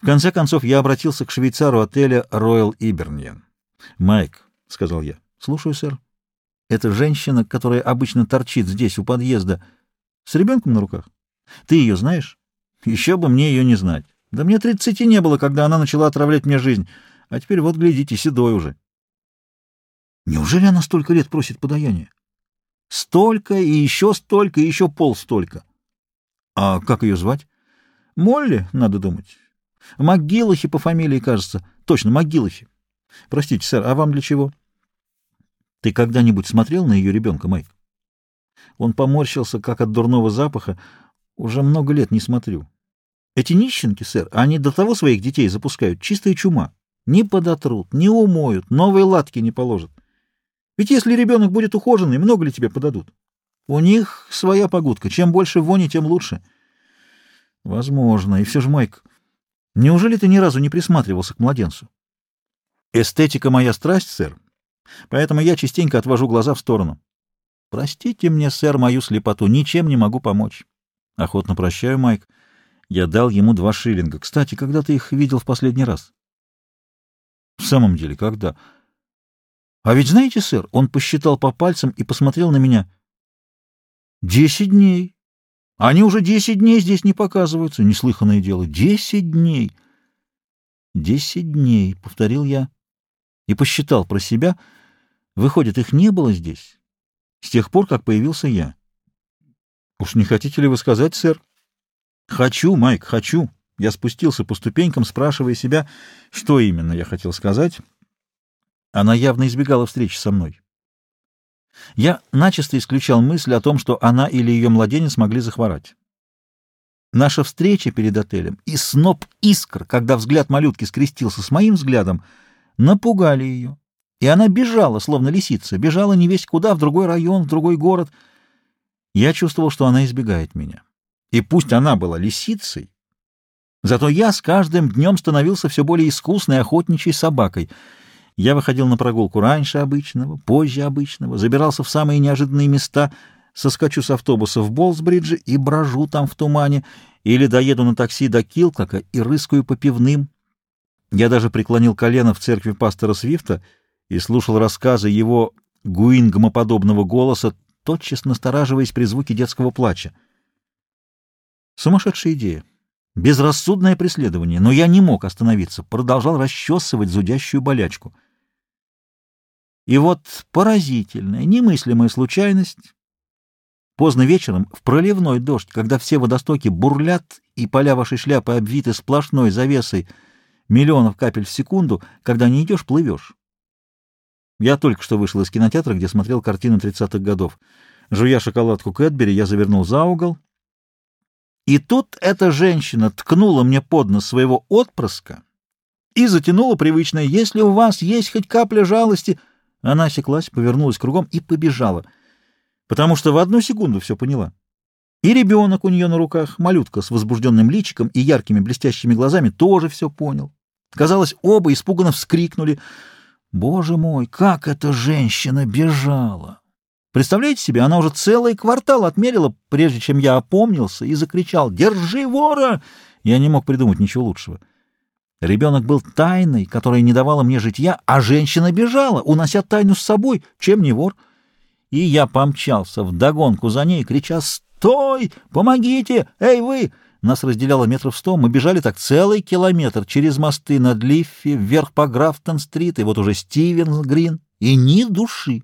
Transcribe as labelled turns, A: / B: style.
A: В конце концов, я обратился к швейцару отеля Royal Иберниен. «Майк», — сказал я, — «слушаю, сэр. Это женщина, которая обычно торчит здесь, у подъезда, с ребенком на руках. Ты ее знаешь? Еще бы мне ее не знать. Да мне тридцати не было, когда она начала отравлять мне жизнь. А теперь вот, глядите, седой уже». Неужели она столько лет просит подаяния? Столько и еще столько, и еще полстолько. А как ее звать? Молли, надо думать. МакГиллахи по фамилии, кажется. Точно, МакГиллахи. Простите, сэр, а вам для чего? Ты когда-нибудь смотрел на ее ребенка, Майк? Он поморщился, как от дурного запаха. Уже много лет не смотрю. Эти нищенки, сэр, они до того своих детей запускают. Чистая чума. Не подотрут, не умоют, новые латки не положат. Ведь если ребенок будет ухоженный, много ли тебе подадут? У них своя погодка. Чем больше вони, тем лучше. Возможно. И все же, Майк, неужели ты ни разу не присматривался к младенцу? Эстетика моя страсть, сэр. Поэтому я частенько отвожу глаза в сторону. Простите мне, сэр, мою слепоту. Ничем не могу помочь. Охотно прощаю, Майк. Я дал ему два шиллинга. Кстати, когда ты их видел в последний раз? В самом деле, когда? А ведь знаете, сэр, он посчитал по пальцам и посмотрел на меня. Десять дней. Они уже десять дней здесь не показываются. Неслыханное дело. Десять дней. Десять дней, — повторил я и посчитал про себя. Выходит, их не было здесь с тех пор, как появился я. Уж не хотите ли вы сказать, сэр? Хочу, Майк, хочу. Я спустился по ступенькам, спрашивая себя, что именно я хотел сказать. Она явно избегала встречи со мной. Я начисто исключал мысль о том, что она или ее младенец могли захворать. Наша встреча перед отелем и сноп искр, когда взгляд малютки скрестился с моим взглядом, напугали ее. И она бежала, словно лисица, бежала не весь куда, в другой район, в другой город. Я чувствовал, что она избегает меня. И пусть она была лисицей, зато я с каждым днем становился все более искусной охотничьей собакой — я выходил на прогулку раньше обычного, позже обычного, забирался в самые неожиданные места, соскочу с автобуса в Болсбридже и брожу там в тумане, или доеду на такси до Килклока и рыскаю по пивным. Я даже преклонил колено в церкви пастора Свифта и слушал рассказы его гуингомоподобного голоса, тотчас настораживаясь при звуке детского плача. Сумасшедшая идея. Безрассудное преследование, но я не мог остановиться, продолжал расчесывать зудящую болячку — и вот поразительная, немыслимая случайность. Поздно вечером, в проливной дождь, когда все водостоки бурлят и поля вашей шляпы обвиты сплошной завесой миллионов капель в секунду, когда не идешь, плывешь. Я только что вышел из кинотеатра, где смотрел картины 30-х годов. Жуя шоколадку Кэтбери, я завернул за угол. И тут эта женщина ткнула мне под нос своего отпрыска и затянула привычное «Если у вас есть хоть капля жалости...» Она осеклась, повернулась кругом и побежала, потому что в одну секунду все поняла. И ребенок у нее на руках, малютка с возбужденным личиком и яркими блестящими глазами, тоже все понял. Казалось, оба испуганно вскрикнули. «Боже мой, как эта женщина бежала!» Представляете себе, она уже целый квартал отмерила, прежде чем я опомнился и закричал «Держи вора!» Я не мог придумать ничего лучшего. Ребенок был тайной, которая не давала мне житья, а женщина бежала, унося тайну с собой, чем не вор. И я помчался вдогонку за ней, крича «Стой! Помогите! Эй, вы!» Нас разделяло метров сто, мы бежали так целый километр через мосты над Лиффи, вверх по Графтон-стрит, и вот уже Стивенс-Грин, и ни души.